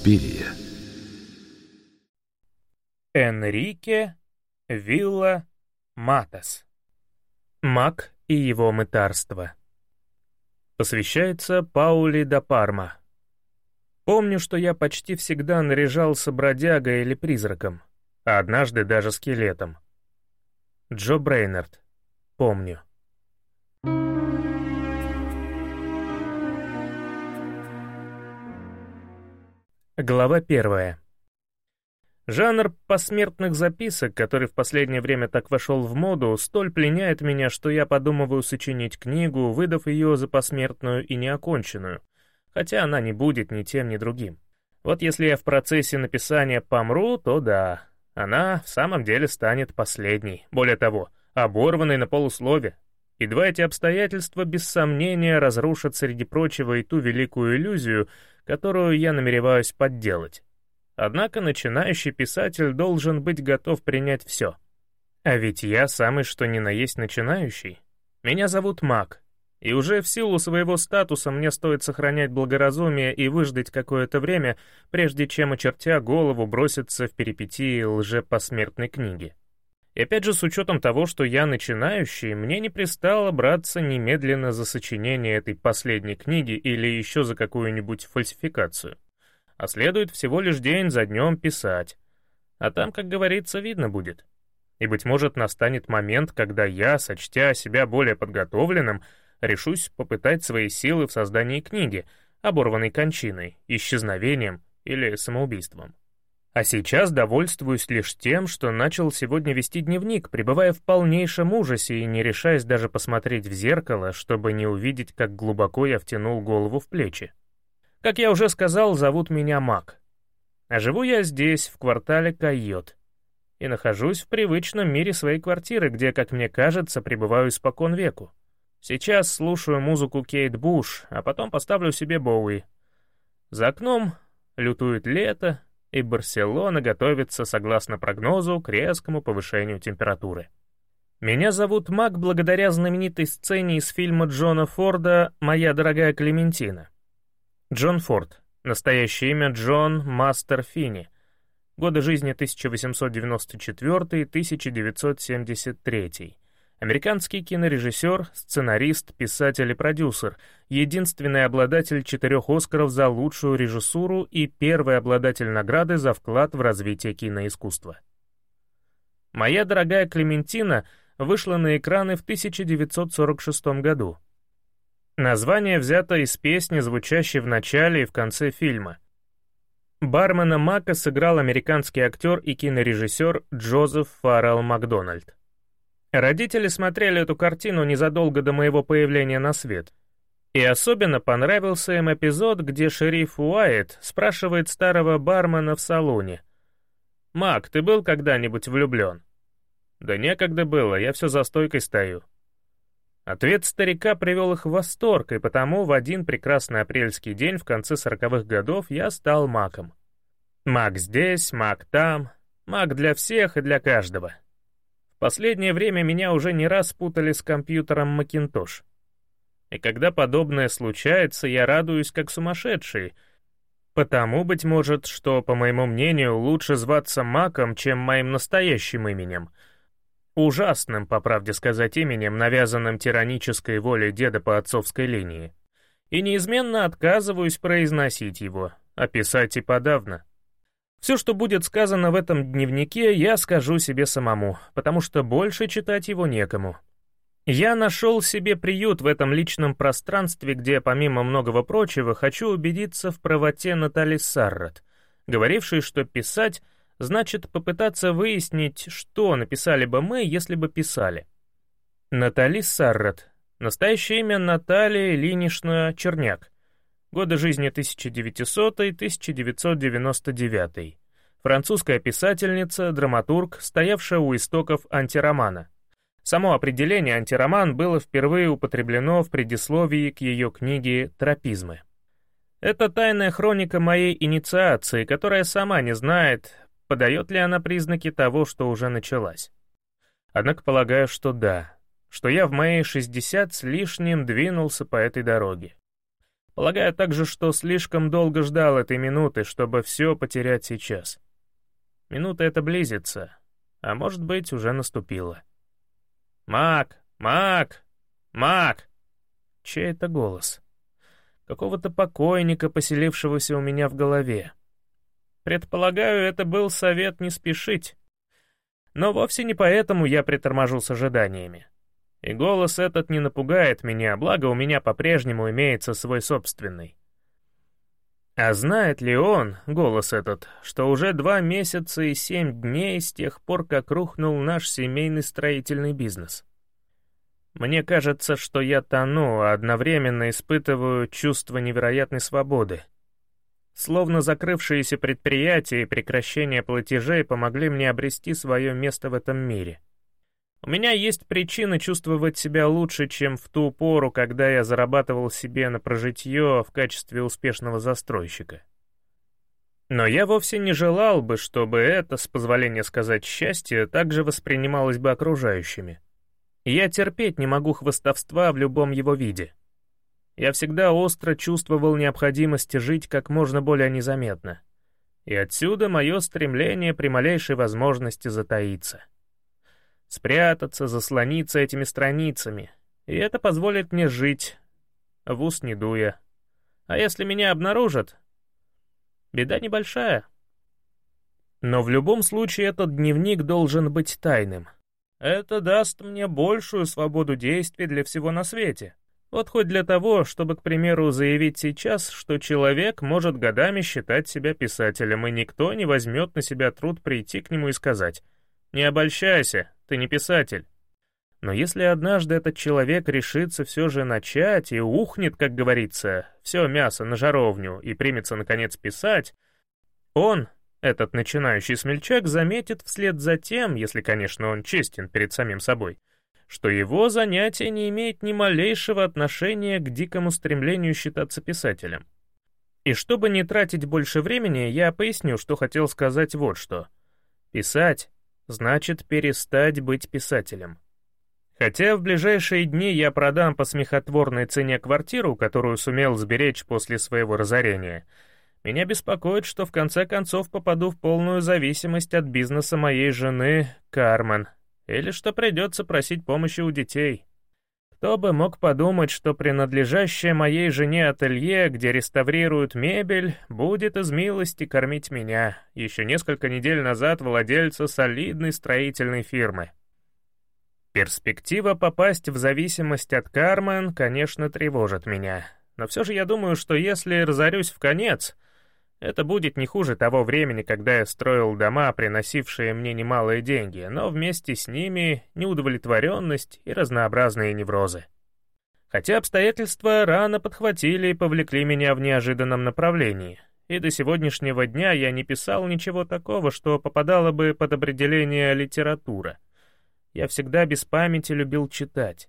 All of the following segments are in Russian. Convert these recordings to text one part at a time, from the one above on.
Суспирия. Энрике Вилла Матас. Мак и его мытарство. Посвящается Паули да Парма. Помню, что я почти всегда наряжался бродягой или призраком, а однажды даже скелетом. Джо Брейнард. Помню. Глава первая. Жанр посмертных записок, который в последнее время так вошел в моду, столь пленяет меня, что я подумываю сочинить книгу, выдав ее за посмертную и неоконченную, хотя она не будет ни тем, ни другим. Вот если я в процессе написания помру, то да, она в самом деле станет последней, более того, оборванной на полуслове. И два эти обстоятельства без сомнения разрушат среди прочего и ту великую иллюзию, которую я намереваюсь подделать. Однако начинающий писатель должен быть готов принять все. А ведь я самый что ни на есть начинающий. Меня зовут Мак, и уже в силу своего статуса мне стоит сохранять благоразумие и выждать какое-то время, прежде чем, очертя голову, броситься в перипетии лжепосмертной книги. И опять же, с учетом того, что я начинающий, мне не пристало браться немедленно за сочинение этой последней книги или еще за какую-нибудь фальсификацию. А следует всего лишь день за днем писать. А там, как говорится, видно будет. И, быть может, настанет момент, когда я, сочтя себя более подготовленным, решусь попытать свои силы в создании книги, оборванной кончиной, исчезновением или самоубийством. А сейчас довольствуюсь лишь тем, что начал сегодня вести дневник, пребывая в полнейшем ужасе и не решаясь даже посмотреть в зеркало, чтобы не увидеть, как глубоко я втянул голову в плечи. Как я уже сказал, зовут меня Мак. А живу я здесь, в квартале Койот. И нахожусь в привычном мире своей квартиры, где, как мне кажется, пребываю испокон веку. Сейчас слушаю музыку Кейт Буш, а потом поставлю себе Боуи. За окном лютует лето, и Барселона готовится, согласно прогнозу, к резкому повышению температуры. Меня зовут Мак благодаря знаменитой сцене из фильма Джона Форда «Моя дорогая Клементина». Джон Форд, настоящее имя Джон Мастер Финни, годы жизни 1894-1973, Американский кинорежиссер, сценарист, писатель и продюсер, единственный обладатель четырех «Оскаров» за лучшую режиссуру и первый обладатель награды за вклад в развитие киноискусства. «Моя дорогая Клементина» вышла на экраны в 1946 году. Название взято из песни, звучащей в начале и в конце фильма. Бармена Мака сыграл американский актер и кинорежиссер Джозеф Фаррелл Макдональд. Родители смотрели эту картину незадолго до моего появления на свет. И особенно понравился им эпизод, где шериф Уайт спрашивает старого бармена в салоне. «Мак, ты был когда-нибудь влюблен?» «Да некогда было, я все за стойкой стою». Ответ старика привел их в восторг, и потому в один прекрасный апрельский день в конце сороковых годов я стал маком. Мак здесь, мак там, мак для всех и для каждого. Последнее время меня уже не раз путали с компьютером Macintosh. И когда подобное случается, я радуюсь как сумасшедший. Потому, быть может, что, по моему мнению, лучше зваться Маком, чем моим настоящим именем. Ужасным, по правде сказать, именем, навязанным тиранической волей деда по отцовской линии. И неизменно отказываюсь произносить его, а писать и подавно. Все, что будет сказано в этом дневнике, я скажу себе самому, потому что больше читать его некому. Я нашел себе приют в этом личном пространстве, где, помимо многого прочего, хочу убедиться в правоте Натали Саррат, говорившей, что писать значит попытаться выяснить, что написали бы мы, если бы писали. Натали Саррат. Настоящее имя Наталья Ильинична Черняк. Годы жизни 1900-1999. Французская писательница, драматург, стоявшая у истоков антиромана. Само определение «антироман» было впервые употреблено в предисловии к ее книге «Тропизмы». Это тайная хроника моей инициации, которая сама не знает, подает ли она признаки того, что уже началась. Однако полагаю, что да, что я в мои 60 с лишним двинулся по этой дороге. Полагаю также, что слишком долго ждал этой минуты, чтобы все потерять сейчас. Минута эта близится, а может быть, уже наступила. «Мак! Мак! Мак!» Чей это голос? Какого-то покойника, поселившегося у меня в голове. Предполагаю, это был совет не спешить. Но вовсе не поэтому я приторможу с ожиданиями. И голос этот не напугает меня, благо у меня по-прежнему имеется свой собственный. А знает ли он, голос этот, что уже два месяца и семь дней с тех пор, как рухнул наш семейный строительный бизнес? Мне кажется, что я тону, а одновременно испытываю чувство невероятной свободы. Словно закрывшиеся предприятия и прекращение платежей помогли мне обрести свое место в этом мире — у меня есть причины чувствовать себя лучше, чем в ту пору, когда я зарабатывал себе на прожитье в качестве успешного застройщика. Но я вовсе не желал бы, чтобы это, с позволения сказать счастье, также воспринималось бы окружающими. Я терпеть не могу хвостовства в любом его виде. Я всегда остро чувствовал необходимость жить как можно более незаметно. И отсюда мое стремление при малейшей возможности затаиться спрятаться, заслониться этими страницами, и это позволит мне жить, в ус не дуя. А если меня обнаружат, беда небольшая. Но в любом случае этот дневник должен быть тайным. Это даст мне большую свободу действий для всего на свете. Вот хоть для того, чтобы, к примеру, заявить сейчас, что человек может годами считать себя писателем, и никто не возьмет на себя труд прийти к нему и сказать «Не обольщайся, ты не писатель. Но если однажды этот человек решится все же начать и ухнет, как говорится, все мясо на жаровню и примется, наконец, писать, он, этот начинающий смельчак, заметит вслед за тем, если, конечно, он честен перед самим собой, что его занятие не имеет ни малейшего отношения к дикому стремлению считаться писателем. И чтобы не тратить больше времени, я поясню, что хотел сказать вот что. Писать значит перестать быть писателем. Хотя в ближайшие дни я продам по смехотворной цене квартиру, которую сумел сберечь после своего разорения, меня беспокоит, что в конце концов попаду в полную зависимость от бизнеса моей жены Кармен, или что придется просить помощи у детей. Кто бы мог подумать, что принадлежащее моей жене ателье, где реставрируют мебель, будет из милости кормить меня, еще несколько недель назад владельца солидной строительной фирмы. Перспектива попасть в зависимость от Кармен, конечно, тревожит меня. Но все же я думаю, что если разорюсь в конец, это будет не хуже того времени, когда я строил дома, приносившие мне немалые деньги, но вместе с ними неудовлетворенность и разнообразные неврозы. Хотя обстоятельства рано подхватили и повлекли меня в неожиданном направлении, и до сегодняшнего дня я не писал ничего такого, что попадало бы под определение литература. Я всегда без памяти любил читать.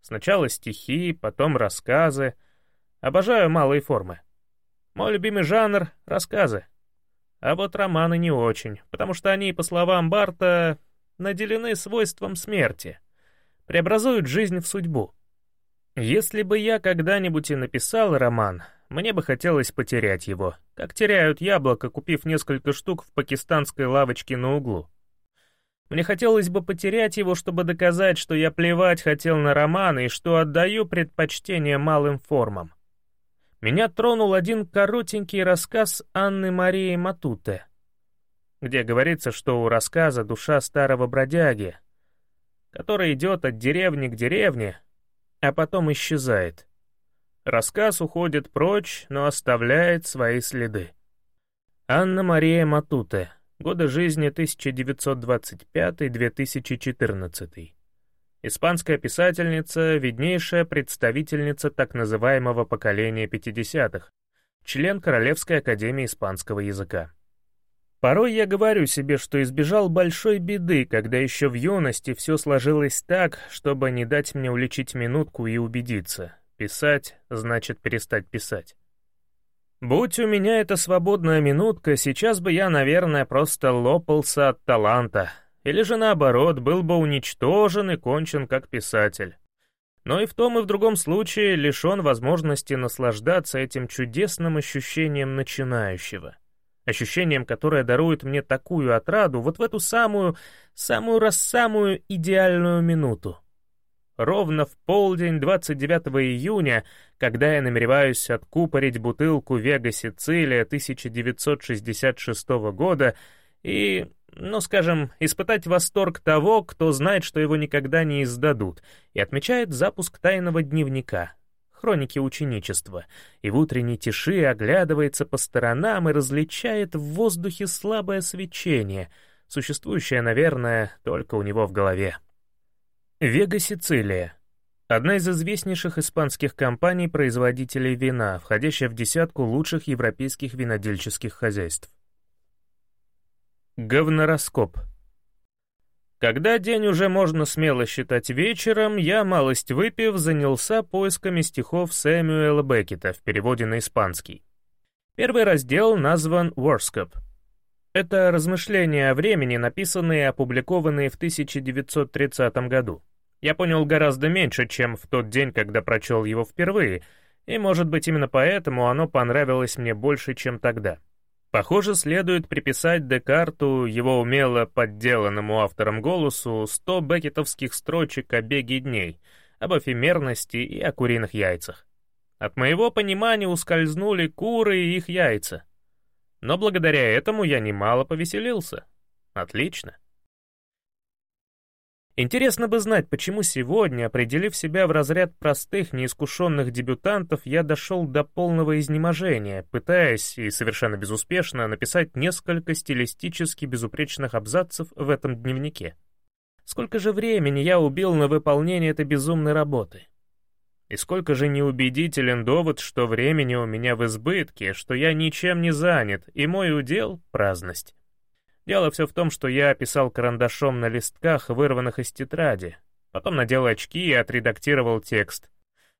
Сначала стихи, потом рассказы. Обожаю малые формы. Мой любимый жанр — рассказы. А вот романы не очень, потому что они, по словам Барта, наделены свойством смерти, преобразуют жизнь в судьбу. Если бы я когда-нибудь и написал роман, мне бы хотелось потерять его, как теряют яблоко, купив несколько штук в пакистанской лавочке на углу. Мне хотелось бы потерять его, чтобы доказать, что я плевать хотел на романы и что отдаю предпочтение малым формам меня тронул один коротенький рассказ Анны Марии Матуте, где говорится, что у рассказа душа старого бродяги, который идет от деревни к деревне, а потом исчезает. Рассказ уходит прочь, но оставляет свои следы. Анна Мария Матуте. Годы жизни 1925-2014. Испанская писательница, виднейшая представительница так называемого поколения 50-х, член Королевской академии испанского языка. Порой я говорю себе, что избежал большой беды, когда еще в юности все сложилось так, чтобы не дать мне уличить минутку и убедиться. Писать значит перестать писать. Будь у меня эта свободная минутка, сейчас бы я, наверное, просто лопался от таланта, или же наоборот, был бы уничтожен и кончен как писатель. но и в том и в другом случае лишен возможности наслаждаться этим чудесным ощущением начинающего. Ощущением, которое дарует мне такую отраду вот в эту самую, самую-рассамую идеальную минуту. Ровно в полдень 29 июня, когда я намереваюсь откупорить бутылку Вега Сицилия 1966 года и ну, скажем, испытать восторг того, кто знает, что его никогда не издадут, и отмечает запуск тайного дневника, хроники ученичества, и в утренней тиши оглядывается по сторонам и различает в воздухе слабое свечение, существующее, наверное, только у него в голове. Вега Сицилия. Одна из известнейших испанских компаний-производителей вина, входящая в десятку лучших европейских винодельческих хозяйств. Говнороскоп. Когда день уже можно смело считать вечером, я, малость выпив, занялся поисками стихов Сэмюэла Беккета в переводе на испанский. Первый раздел назван «Worskop». Это размышления о времени, написанные и опубликованные в 1930 году. Я понял гораздо меньше, чем в тот день, когда прочел его впервые, и, может быть, именно поэтому оно понравилось мне больше, чем тогда. Похоже, следует приписать Декарту, его умело подделанному автором голосу, сто бекетовских строчек о беге дней, об эфемерности и о куриных яйцах. От моего понимания ускользнули куры и их яйца. Но благодаря этому я немало повеселился. Отлично. Интересно бы знать, почему сегодня, определив себя в разряд простых, неискушенных дебютантов, я дошел до полного изнеможения, пытаясь, и совершенно безуспешно, написать несколько стилистически безупречных абзацев в этом дневнике. Сколько же времени я убил на выполнение этой безумной работы? И сколько же неубедителен довод, что времени у меня в избытке, что я ничем не занят, и мой удел — праздность. Дело все в том, что я писал карандашом на листках, вырванных из тетради, потом надел очки и отредактировал текст,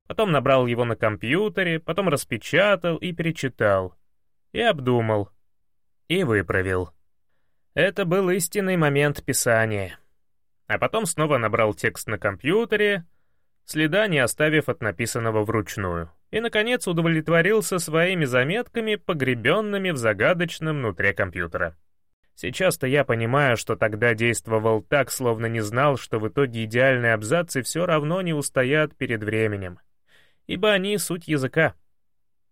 потом набрал его на компьютере, потом распечатал и перечитал, и обдумал, и выправил. Это был истинный момент писания. А потом снова набрал текст на компьютере, следа не оставив от написанного вручную, и, наконец, удовлетворился своими заметками, погребенными в загадочном внутри компьютера. Сейчас-то я понимаю, что тогда действовал так, словно не знал, что в итоге идеальные абзацы все равно не устоят перед временем. Ибо они — суть языка.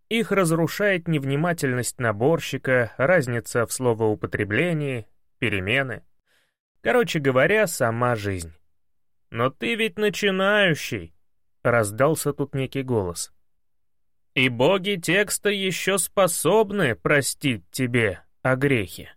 Их разрушает невнимательность наборщика, разница в словоупотреблении, перемены. Короче говоря, сама жизнь. «Но ты ведь начинающий!» — раздался тут некий голос. «И боги текста еще способны простить тебе о грехе».